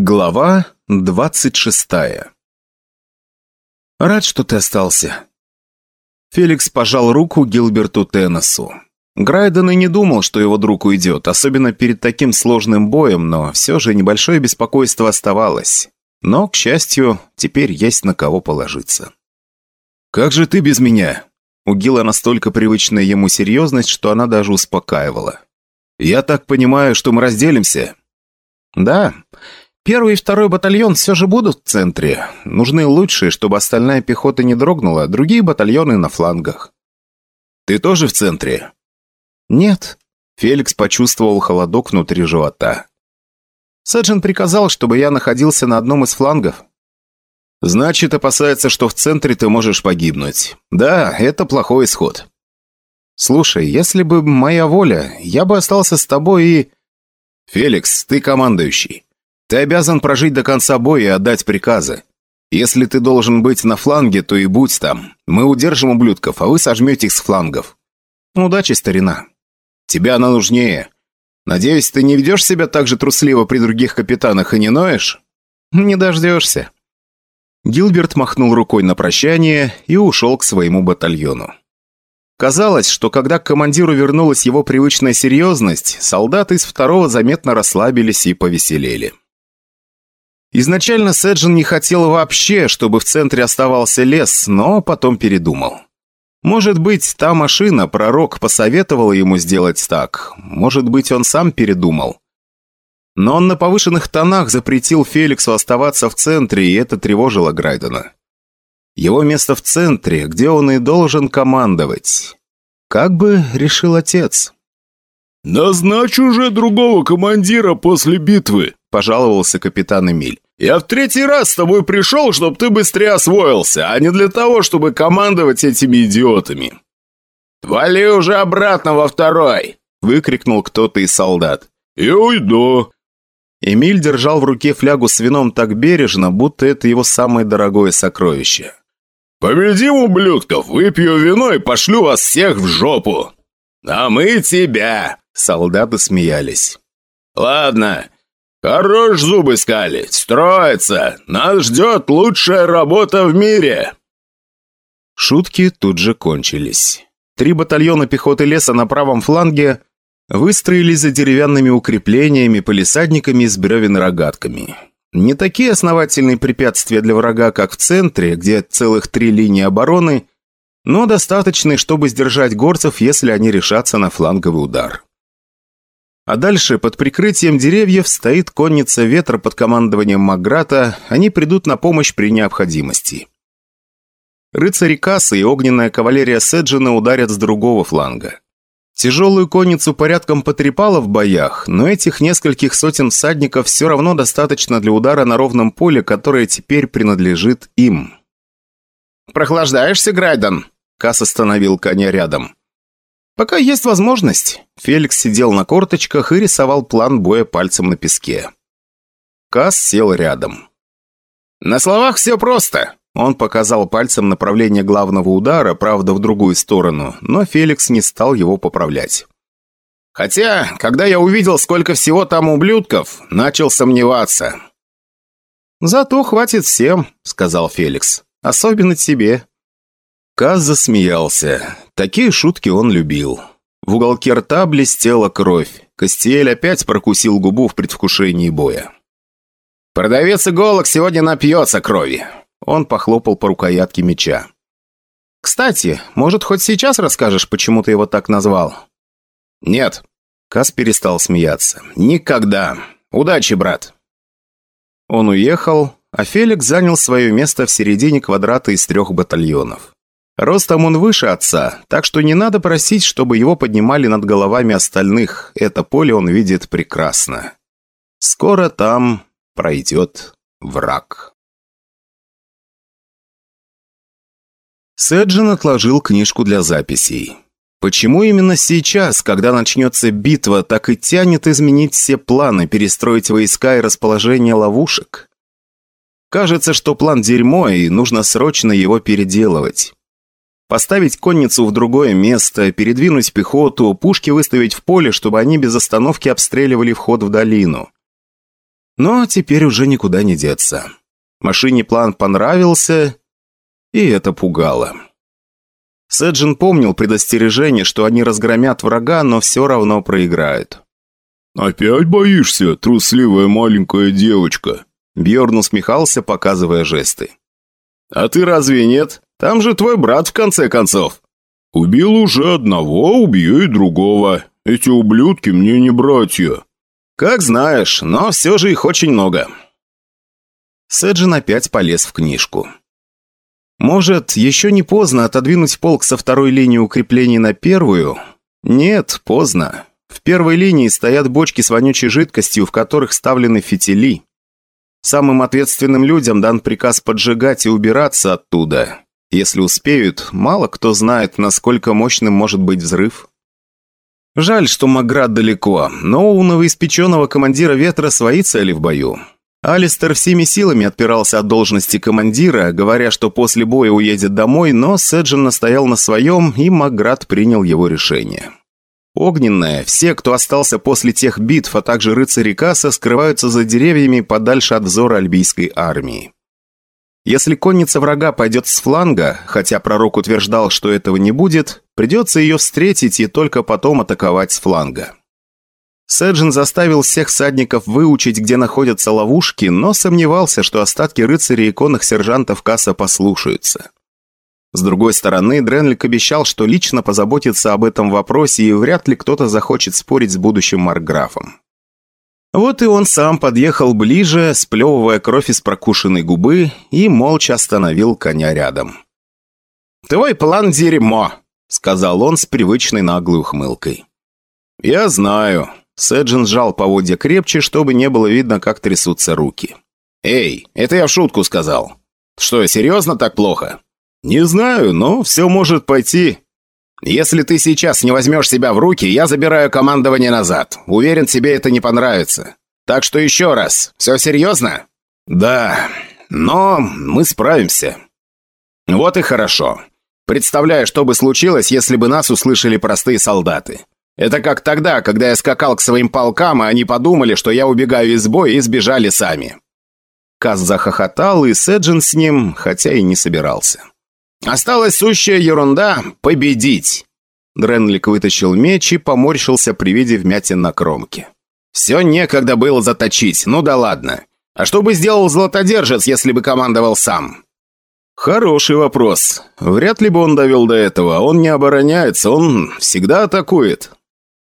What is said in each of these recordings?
Глава двадцать шестая «Рад, что ты остался». Феликс пожал руку Гилберту Теннесу. Грайден и не думал, что его друг уйдет, особенно перед таким сложным боем, но все же небольшое беспокойство оставалось. Но, к счастью, теперь есть на кого положиться. «Как же ты без меня?» У Гила настолько привычная ему серьезность, что она даже успокаивала. «Я так понимаю, что мы разделимся?» «Да, Первый и второй батальон все же будут в центре. Нужны лучшие, чтобы остальная пехота не дрогнула, другие батальоны на флангах. Ты тоже в центре? Нет. Феликс почувствовал холодок внутри живота. Сэджин приказал, чтобы я находился на одном из флангов. Значит, опасается, что в центре ты можешь погибнуть. Да, это плохой исход. Слушай, если бы моя воля, я бы остался с тобой и... Феликс, ты командующий. Ты обязан прожить до конца боя и отдать приказы. Если ты должен быть на фланге, то и будь там. Мы удержим ублюдков, а вы сожмете их с флангов. Удачи, старина. Тебе она нужнее. Надеюсь, ты не ведешь себя так же трусливо при других капитанах и не ноешь? Не дождешься. Гилберт махнул рукой на прощание и ушел к своему батальону. Казалось, что когда к командиру вернулась его привычная серьезность, солдаты из второго заметно расслабились и повеселели. Изначально Сэджин не хотел вообще, чтобы в центре оставался лес, но потом передумал. Может быть, та машина, пророк, посоветовала ему сделать так. Может быть, он сам передумал. Но он на повышенных тонах запретил Феликсу оставаться в центре, и это тревожило Грайдена. Его место в центре, где он и должен командовать. Как бы решил отец. «Назначь уже другого командира после битвы», – пожаловался капитан Эмиль. «Я в третий раз с тобой пришел, чтобы ты быстрее освоился, а не для того, чтобы командовать этими идиотами». «Вали уже обратно во второй!» – выкрикнул кто-то из солдат. «И уйду!» Эмиль держал в руке флягу с вином так бережно, будто это его самое дорогое сокровище. «Победим ублюдков, выпью вино и пошлю вас всех в жопу!» «А мы тебя!» – солдаты смеялись. «Ладно, хорош зубы скалить, строится, нас ждет лучшая работа в мире!» Шутки тут же кончились. Три батальона пехоты леса на правом фланге выстроились за деревянными укреплениями, полисадниками с бревен и рогатками. Не такие основательные препятствия для врага, как в центре, где целых три линии обороны, но достаточные, чтобы сдержать горцев, если они решатся на фланговый удар. А дальше, под прикрытием деревьев, стоит конница ветра под командованием Маграта, они придут на помощь при необходимости. Рыцари Кассы и огненная кавалерия Седжина ударят с другого фланга. Тяжелую конницу порядком потрепало в боях, но этих нескольких сотен всадников все равно достаточно для удара на ровном поле, которое теперь принадлежит им. «Прохлаждаешься, Грайден?» Касс остановил коня рядом. «Пока есть возможность». Феликс сидел на корточках и рисовал план боя пальцем на песке. Касс сел рядом. «На словах все просто. Он показал пальцем направление главного удара, правда, в другую сторону, но Феликс не стал его поправлять. «Хотя, когда я увидел, сколько всего там ублюдков, начал сомневаться». «Зато хватит всем», — сказал Феликс. «Особенно тебе». Каз засмеялся. Такие шутки он любил. В уголке рта блестела кровь. Костиэль опять прокусил губу в предвкушении боя. «Продавец иголок сегодня напьется крови. Он похлопал по рукоятке меча. «Кстати, может, хоть сейчас расскажешь, почему ты его так назвал?» «Нет». Кас перестал смеяться. «Никогда. Удачи, брат». Он уехал, а Феликс занял свое место в середине квадрата из трех батальонов. Ростом он выше отца, так что не надо просить, чтобы его поднимали над головами остальных. Это поле он видит прекрасно. Скоро там пройдет враг. Сэджин отложил книжку для записей. Почему именно сейчас, когда начнется битва, так и тянет изменить все планы, перестроить войска и расположение ловушек? Кажется, что план дерьмо, и нужно срочно его переделывать. Поставить конницу в другое место, передвинуть пехоту, пушки выставить в поле, чтобы они без остановки обстреливали вход в долину. Но теперь уже никуда не деться. Машине план понравился, и это пугало. Сэджин помнил предостережение, что они разгромят врага, но все равно проиграют. «Опять боишься, трусливая маленькая девочка?» Бьорн усмехался, показывая жесты. «А ты разве нет? Там же твой брат, в конце концов». «Убил уже одного, убью и другого. Эти ублюдки мне не братья». «Как знаешь, но все же их очень много». Сэджин опять полез в книжку. Может, еще не поздно отодвинуть полк со второй линии укреплений на первую? Нет, поздно. В первой линии стоят бочки с вонючей жидкостью, в которых ставлены фитили. Самым ответственным людям дан приказ поджигать и убираться оттуда. Если успеют, мало кто знает, насколько мощным может быть взрыв. Жаль, что Маград далеко, но у новоиспеченного командира ветра свои цели в бою. Алистер всеми силами отпирался от должности командира, говоря, что после боя уедет домой, но Седжин настоял на своем, и Маград принял его решение. Огненная, все, кто остался после тех битв, а также рыцари Касса, скрываются за деревьями подальше от взора альбийской армии. Если конница врага пойдет с фланга, хотя пророк утверждал, что этого не будет, придется ее встретить и только потом атаковать с фланга. Сэджин заставил всех садников выучить, где находятся ловушки, но сомневался, что остатки рыцарей и конных сержантов Касса послушаются. С другой стороны, Дренлик обещал, что лично позаботится об этом вопросе, и вряд ли кто-то захочет спорить с будущим маркграфом. Вот и он сам подъехал ближе, сплевывая кровь из прокушенной губы, и молча остановил коня рядом. «Твой план дерьмо», — сказал он с привычной наглой ухмылкой. «Я знаю», Сэджин сжал поводья крепче, чтобы не было видно, как трясутся руки. «Эй, это я в шутку сказал. Что, серьезно так плохо?» «Не знаю, но все может пойти». «Если ты сейчас не возьмешь себя в руки, я забираю командование назад. Уверен, тебе это не понравится. Так что еще раз, все серьезно?» «Да, но мы справимся». «Вот и хорошо. Представляю, что бы случилось, если бы нас услышали простые солдаты. Это как тогда, когда я скакал к своим полкам, и они подумали, что я убегаю из боя и сбежали сами». Каз захохотал, и Седжин с ним, хотя и не собирался. «Осталась сущая ерунда — победить!» Дренлик вытащил меч и поморщился при виде вмятин на кромке. «Все некогда было заточить, ну да ладно. А что бы сделал Златодержец, если бы командовал сам?» «Хороший вопрос. Вряд ли бы он довел до этого. Он не обороняется, он всегда атакует.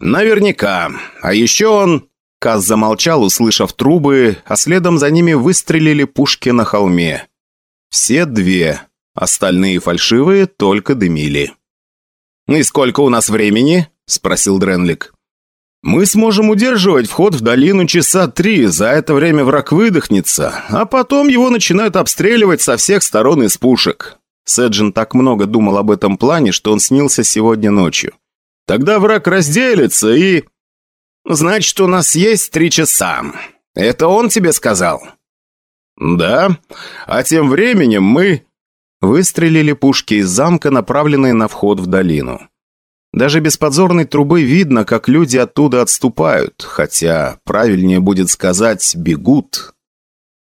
«Наверняка. А еще он...» Каз замолчал, услышав трубы, а следом за ними выстрелили пушки на холме. Все две. Остальные фальшивые только дымили. «И сколько у нас времени?» – спросил Дренлик. «Мы сможем удерживать вход в долину часа три, за это время враг выдохнется, а потом его начинают обстреливать со всех сторон из пушек». Сэджин так много думал об этом плане, что он снился сегодня ночью. Тогда враг разделится и... Значит, у нас есть три часа. Это он тебе сказал? Да. А тем временем мы... Выстрелили пушки из замка, направленные на вход в долину. Даже без подзорной трубы видно, как люди оттуда отступают, хотя правильнее будет сказать «бегут».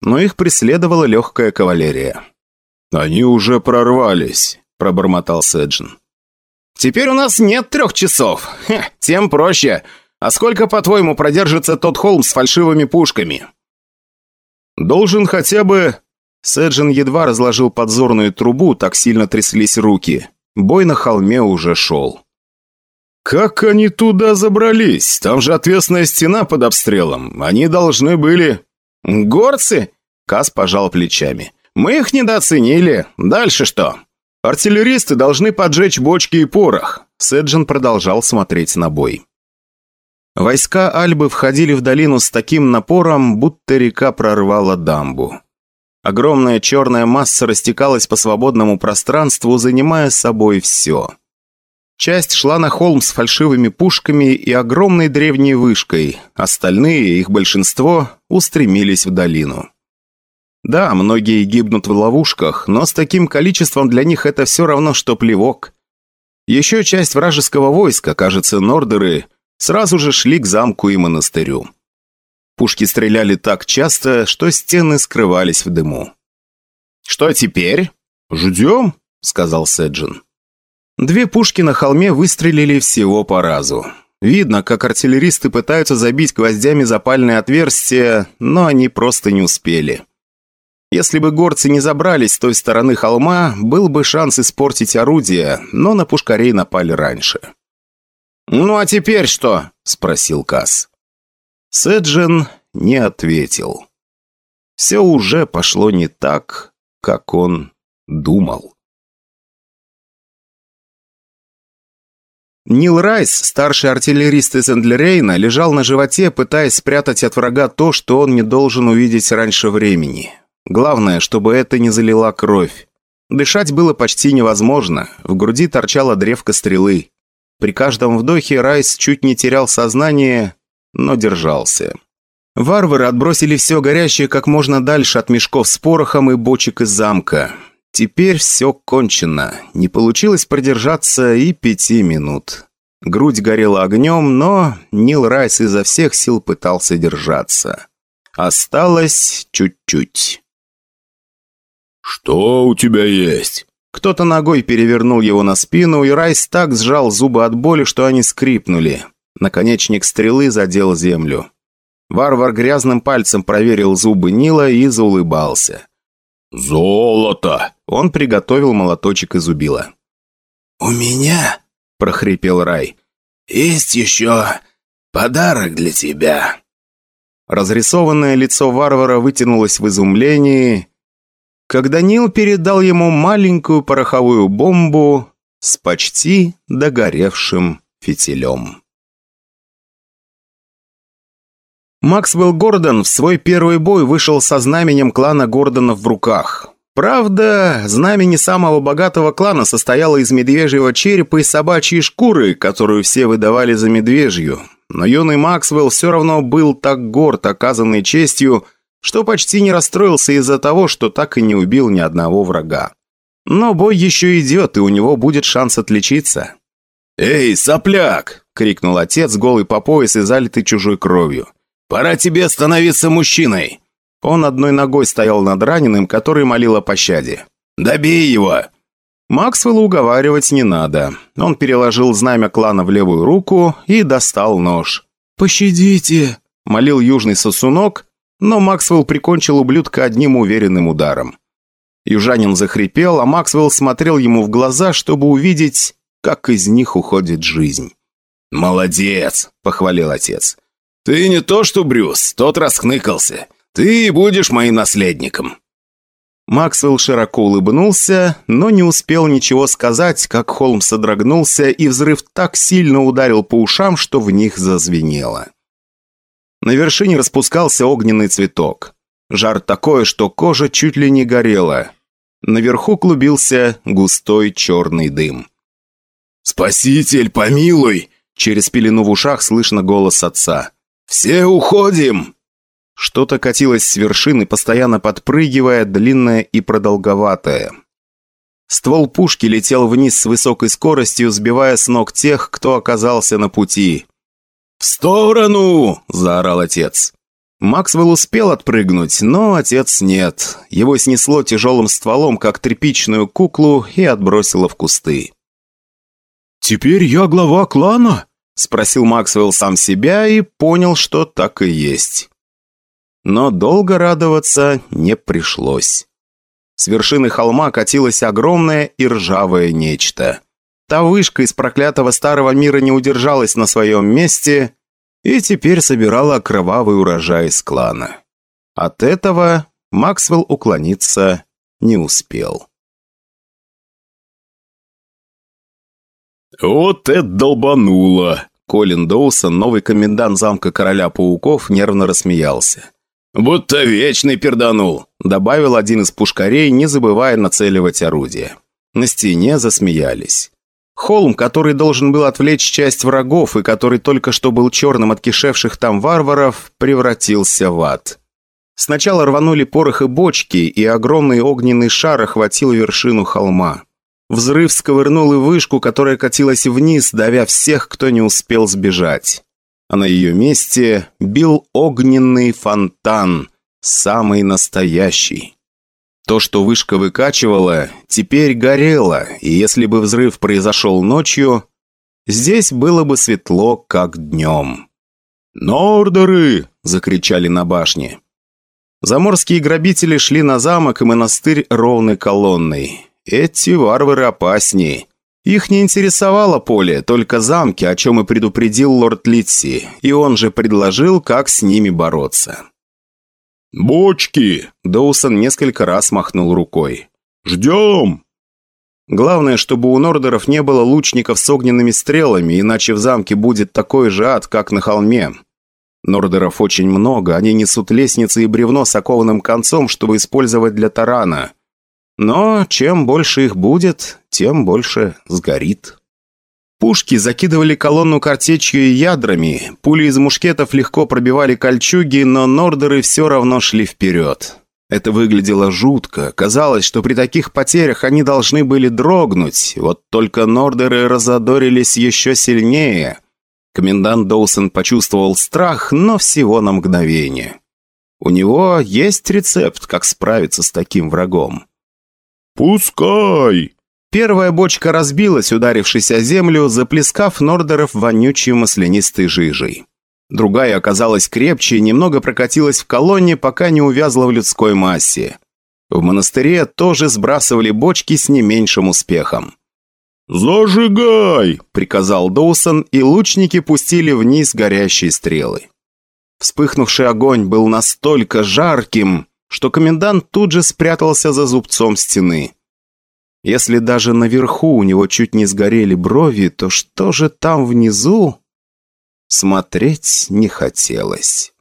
Но их преследовала легкая кавалерия. «Они уже прорвались», — пробормотал Сэджин. Теперь у нас нет трех часов. Хе, тем проще. А сколько, по-твоему, продержится тот холм с фальшивыми пушками?» «Должен хотя бы...» Сэджин едва разложил подзорную трубу, так сильно тряслись руки. Бой на холме уже шел. «Как они туда забрались? Там же отвесная стена под обстрелом. Они должны были...» «Горцы?» Кас пожал плечами. «Мы их недооценили. Дальше что?» «Артиллеристы должны поджечь бочки и порох», — Сэджин продолжал смотреть на бой. Войска Альбы входили в долину с таким напором, будто река прорвала дамбу. Огромная черная масса растекалась по свободному пространству, занимая собой все. Часть шла на холм с фальшивыми пушками и огромной древней вышкой, остальные, их большинство, устремились в долину. Да, многие гибнут в ловушках, но с таким количеством для них это все равно, что плевок. Еще часть вражеского войска, кажется, нордеры, сразу же шли к замку и монастырю. Пушки стреляли так часто, что стены скрывались в дыму. «Что теперь?» «Ждем», — сказал Седжин. Две пушки на холме выстрелили всего по разу. Видно, как артиллеристы пытаются забить гвоздями запальные отверстия, но они просто не успели. Если бы горцы не забрались с той стороны холма, был бы шанс испортить орудие, но на пушкарей напали раньше. «Ну а теперь что?» – спросил Касс. Седжин не ответил. Все уже пошло не так, как он думал. Нил Райс, старший артиллерист из Эндлерейна, лежал на животе, пытаясь спрятать от врага то, что он не должен увидеть раньше времени. Главное, чтобы это не залила кровь. Дышать было почти невозможно, в груди торчала древко стрелы. При каждом вдохе Райс чуть не терял сознание, но держался. Варвары отбросили все горящее как можно дальше от мешков с порохом и бочек из замка. Теперь все кончено. Не получилось продержаться и пяти минут. Грудь горела огнем, но Нил Райс изо всех сил пытался держаться. Осталось чуть-чуть. «Что у тебя есть?» Кто-то ногой перевернул его на спину, и Райс так сжал зубы от боли, что они скрипнули. Наконечник стрелы задел землю. Варвар грязным пальцем проверил зубы Нила и заулыбался. «Золото!» Он приготовил молоточек из убила. «У меня?» – прохрипел Рай. «Есть еще подарок для тебя». Разрисованное лицо варвара вытянулось в изумлении, когда Нил передал ему маленькую пороховую бомбу с почти догоревшим фитилем. Максвелл Гордон в свой первый бой вышел со знаменем клана Гордонов в руках. Правда, знамени самого богатого клана состояло из медвежьего черепа и собачьей шкуры, которую все выдавали за медвежью. Но юный Максвелл все равно был так горд оказанной честью, что почти не расстроился из-за того, что так и не убил ни одного врага. Но бой еще идет, и у него будет шанс отличиться. «Эй, сопляк!» — крикнул отец, голый по пояс и залитый чужой кровью. «Пора тебе становиться мужчиной!» Он одной ногой стоял над раненым, который молил о пощаде. «Добей его!» Максвеллу уговаривать не надо. Он переложил знамя клана в левую руку и достал нож. «Пощадите!» – молил южный сосунок, но Максвелл прикончил ублюдка одним уверенным ударом. Южанин захрипел, а Максвелл смотрел ему в глаза, чтобы увидеть, как из них уходит жизнь. «Молодец!» – похвалил отец. «Ты не то что Брюс, тот расхныкался. Ты будешь моим наследником». Максвелл широко улыбнулся, но не успел ничего сказать, как холм содрогнулся, и взрыв так сильно ударил по ушам, что в них зазвенело. На вершине распускался огненный цветок. Жар такой, что кожа чуть ли не горела. Наверху клубился густой черный дым. «Спаситель, помилуй!» Через пелену в ушах слышно голос отца. «Все уходим!» Что-то катилось с вершины, постоянно подпрыгивая, длинное и продолговатое. Ствол пушки летел вниз с высокой скоростью, сбивая с ног тех, кто оказался на пути. «В сторону!» – заорал отец. Максвелл успел отпрыгнуть, но отец нет. Его снесло тяжелым стволом, как тряпичную куклу, и отбросило в кусты. «Теперь я глава клана?» – спросил Максвелл сам себя и понял, что так и есть. Но долго радоваться не пришлось. С вершины холма катилось огромное и ржавое нечто. Та вышка из проклятого старого мира не удержалась на своем месте и теперь собирала кровавый урожай из клана. От этого Максвелл уклониться не успел. «Вот это долбануло!» Колин Доусон, новый комендант замка Короля Пауков, нервно рассмеялся. «Будто вечный перданул», — добавил один из пушкарей, не забывая нацеливать орудие. На стене засмеялись. Холм, который должен был отвлечь часть врагов и который только что был черным от кишевших там варваров, превратился в ад. Сначала рванули порох и бочки, и огромный огненный шар охватил вершину холма. Взрыв сковырнул и вышку, которая катилась вниз, давя всех, кто не успел сбежать. а на ее месте бил огненный фонтан, самый настоящий. То, что вышка выкачивала, теперь горело, и если бы взрыв произошел ночью, здесь было бы светло, как днем. «Нордеры!» – закричали на башне. Заморские грабители шли на замок и монастырь ровной колонной. Эти варвары опаснее. Их не интересовало поле, только замки, о чем и предупредил лорд Литси, и он же предложил, как с ними бороться. «Бочки!» – Доусон несколько раз махнул рукой. «Ждем!» Главное, чтобы у Нордеров не было лучников с огненными стрелами, иначе в замке будет такой же ад, как на холме. Нордеров очень много, они несут лестницы и бревно с окованным концом, чтобы использовать для тарана. Но чем больше их будет, тем больше сгорит. Пушки закидывали колонну картечью и ядрами, пули из мушкетов легко пробивали кольчуги, но нордеры все равно шли вперед. Это выглядело жутко. Казалось, что при таких потерях они должны были дрогнуть. Вот только нордеры разодорились еще сильнее. Комендант Доусон почувствовал страх, но всего на мгновение. У него есть рецепт, как справиться с таким врагом. «Пускай!» Первая бочка разбилась, ударившись о землю, заплескав Нордеров вонючей маслянистой жижей. Другая оказалась крепче и немного прокатилась в колонне, пока не увязла в людской массе. В монастыре тоже сбрасывали бочки с не меньшим успехом. «Зажигай!» – приказал Доусон, и лучники пустили вниз горящие стрелы. Вспыхнувший огонь был настолько жарким, что комендант тут же спрятался за зубцом стены. Если даже наверху у него чуть не сгорели брови, то что же там внизу? Смотреть не хотелось.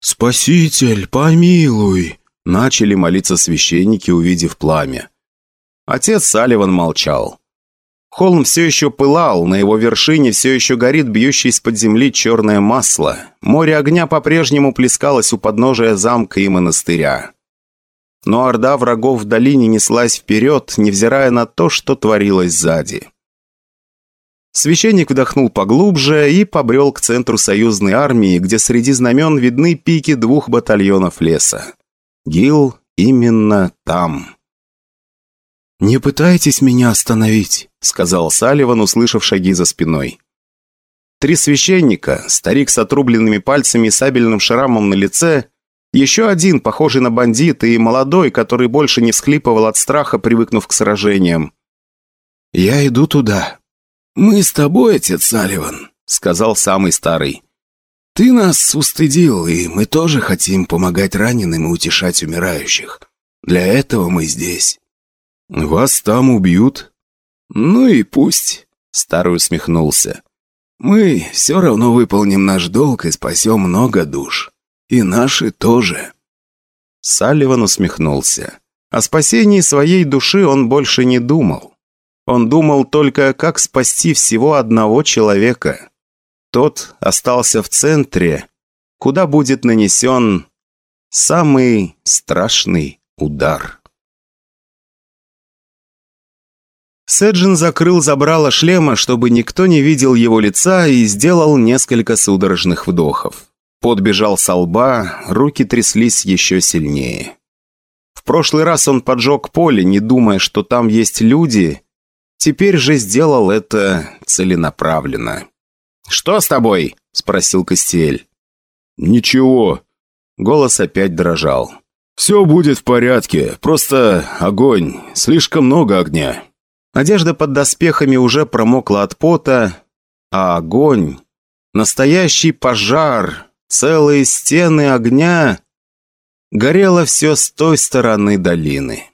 «Спаситель, помилуй!» Начали молиться священники, увидев пламя. Отец Салливан молчал. Холм все еще пылал, на его вершине все еще горит бьющее из-под земли черное масло. Море огня по-прежнему плескалось у подножия замка и монастыря. Но орда врагов в долине неслась вперед, невзирая на то, что творилось сзади. Священник вдохнул поглубже и побрел к центру союзной армии, где среди знамен видны пики двух батальонов леса. Гил именно там. «Не пытайтесь меня остановить», — сказал Салливан, услышав шаги за спиной. Три священника, старик с отрубленными пальцами и сабельным шрамом на лице, еще один, похожий на бандита, и молодой, который больше не всхлипывал от страха, привыкнув к сражениям. «Я иду туда», «Мы с тобой, отец Салливан», — сказал самый старый. «Ты нас устыдил, и мы тоже хотим помогать раненым и утешать умирающих. Для этого мы здесь». «Вас там убьют?» «Ну и пусть», — старый усмехнулся. «Мы все равно выполним наш долг и спасем много душ. И наши тоже». Салливан усмехнулся. О спасении своей души он больше не думал. Он думал только, как спасти всего одного человека. Тот остался в центре, куда будет нанесен самый страшный удар. Седжин закрыл забрало шлема, чтобы никто не видел его лица, и сделал несколько судорожных вдохов. Подбежал со лба, руки тряслись еще сильнее. В прошлый раз он поджег поле, не думая, что там есть люди, Теперь же сделал это целенаправленно. «Что с тобой?» – спросил Костель. «Ничего». Голос опять дрожал. «Все будет в порядке, просто огонь, слишком много огня». Одежда под доспехами уже промокла от пота, а огонь... Настоящий пожар, целые стены огня... Горело все с той стороны долины.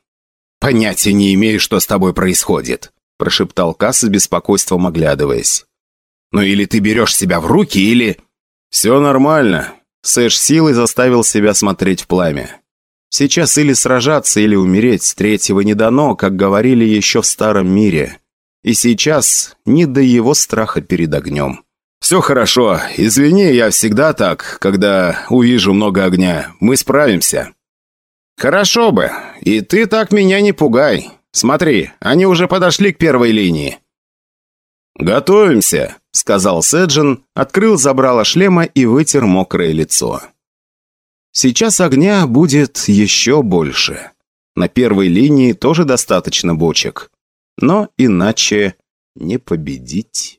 «Понятия не имею, что с тобой происходит», прошептал Касс с беспокойством оглядываясь. «Ну или ты берешь себя в руки, или...» «Все нормально». Сэш силой заставил себя смотреть в пламя. Сейчас или сражаться, или умереть, третьего не дано, как говорили еще в старом мире. И сейчас не до его страха перед огнем. «Все хорошо. Извини, я всегда так, когда увижу много огня. Мы справимся». «Хорошо бы. И ты так меня не пугай. Смотри, они уже подошли к первой линии». «Готовимся», — сказал Сэджин, открыл забрало шлема и вытер мокрое лицо. «Сейчас огня будет еще больше. На первой линии тоже достаточно бочек. Но иначе не победить».